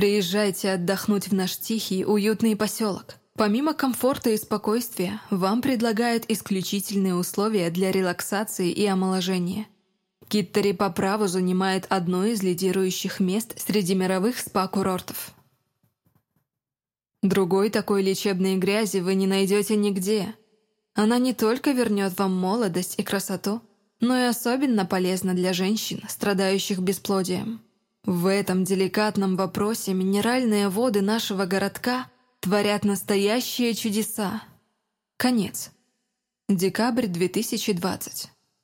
Приезжайте отдохнуть в наш тихий, уютный поселок. Помимо комфорта и спокойствия, вам предлагают исключительные условия для релаксации и омоложения. Киттери по праву занимает одно из лидирующих мест среди мировых спа-курортов. Другой такой лечебной грязи вы не найдете нигде. Она не только вернет вам молодость и красоту, но и особенно полезна для женщин, страдающих бесплодием. В этом деликатном вопросе минеральные воды нашего городка творят настоящие чудеса. Конец. Декабрь 2020.